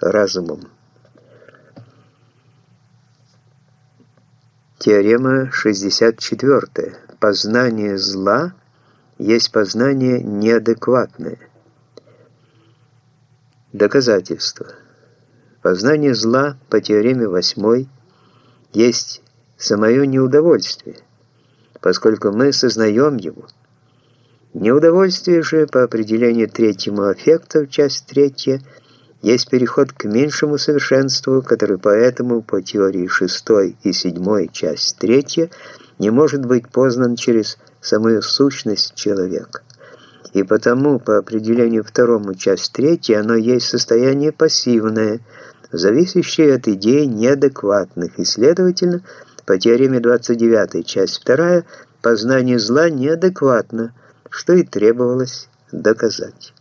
разумом. Теорема 64. Познание зла есть познание неадекватное. Доказательство. Познание зла по теореме 8 есть самое неудовольствие, поскольку мы сознаем его. Неудовольствие же по определению третьему аффекта, часть третья, есть переход к меньшему совершенству, который поэтому по теории шестой и седьмой, часть третья, не может быть познан через самую сущность человека. И потому, по определению второму, часть третья, оно есть состояние пассивное, зависящее от идей неадекватных, и, следовательно, по теореме 29, часть вторая, познание зла неадекватно, что и требовалось доказать.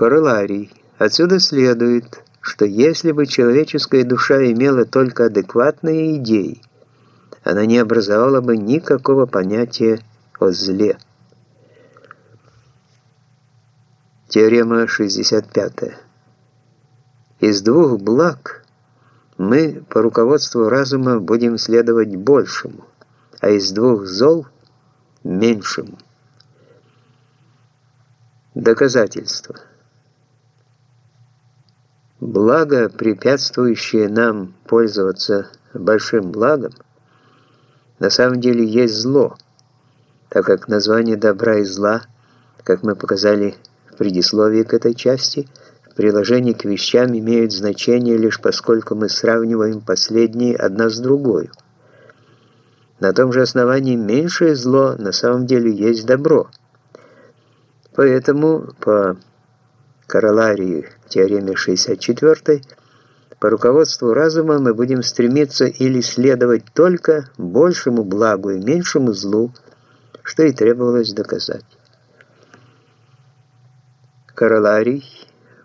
Короларий. Отсюда следует, что если бы человеческая душа имела только адекватные идеи, она не образовала бы никакого понятия о зле. Теорема 65. Из двух благ мы по руководству разума будем следовать большему, а из двух зол – меньшему. Доказательство. Благо, препятствующее нам пользоваться большим благом, на самом деле есть зло, так как название добра и зла, как мы показали в предисловии к этой части, в к вещам имеют значение лишь поскольку мы сравниваем последние одна с другой. На том же основании меньшее зло на самом деле есть добро. Поэтому по короларии теореме 64 по руководству разума мы будем стремиться или следовать только большему благу и меньшему злу, что и требовалось доказать. Короларий.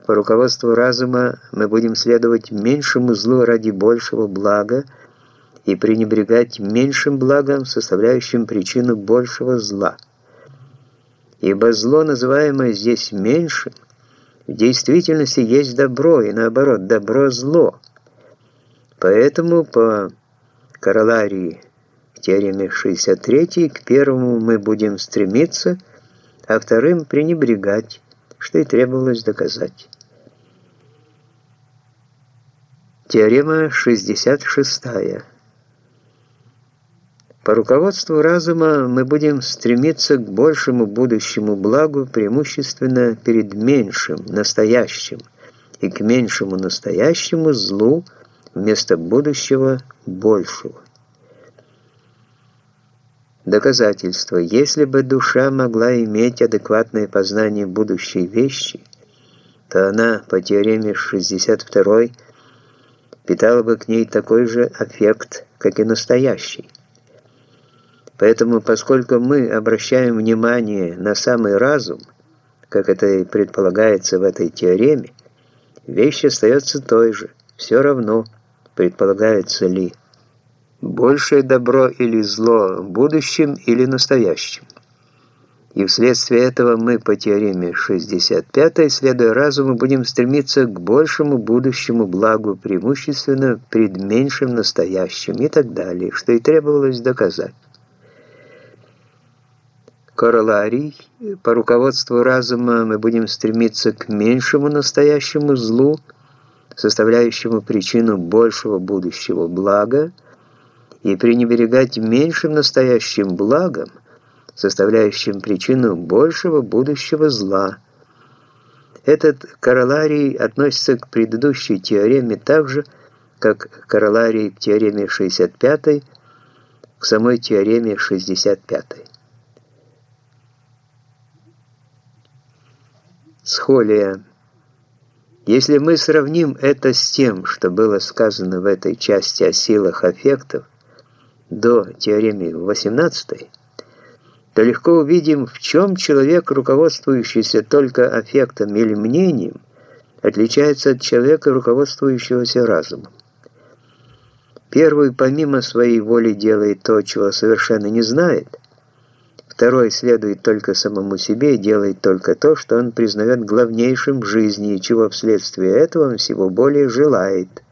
По руководству разума мы будем следовать меньшему злу ради большего блага и пренебрегать меньшим благом, составляющим причину большего зла. Ибо зло, называемое здесь меньшим, в действительности есть добро, и наоборот, добро – зло. Поэтому по короларии теореме 63 к первому мы будем стремиться, а вторым пренебрегать, что и требовалось доказать. Теорема 66. По руководству разума мы будем стремиться к большему будущему благу преимущественно перед меньшим, настоящим, и к меньшему настоящему злу вместо будущего большего. Доказательство. Если бы душа могла иметь адекватное познание будущей вещи, то она по теореме 62 питала бы к ней такой же аффект, как и настоящий. Поэтому, поскольку мы обращаем внимание на самый разум, как это и предполагается в этой теореме, вещь остается той же, все равно, предполагается ли, большее добро или зло в будущем или настоящем. И вследствие этого мы по теореме 65, следуя разуму, будем стремиться к большему будущему благу преимущественно пред меньшим настоящим и так далее, что и требовалось доказать. Короларий. По руководству разума мы будем стремиться к меньшему настоящему злу, составляющему причину большего будущего блага, и пренебрегать меньшим настоящим благом, составляющим причину большего будущего зла. Этот короларий относится к предыдущей теореме так же, как короларий к теореме 65 к самой теореме 65. Схолия. Если мы сравним это с тем, что было сказано в этой части о силах аффектов до теоремы 18, то легко увидим, в чем человек, руководствующийся только аффектом или мнением, отличается от человека, руководствующегося разумом. Первый помимо своей воли делает то, чего совершенно не знает – Второй следует только самому себе и делает только то, что он признает главнейшим в жизни, и чего вследствие этого он всего более желает.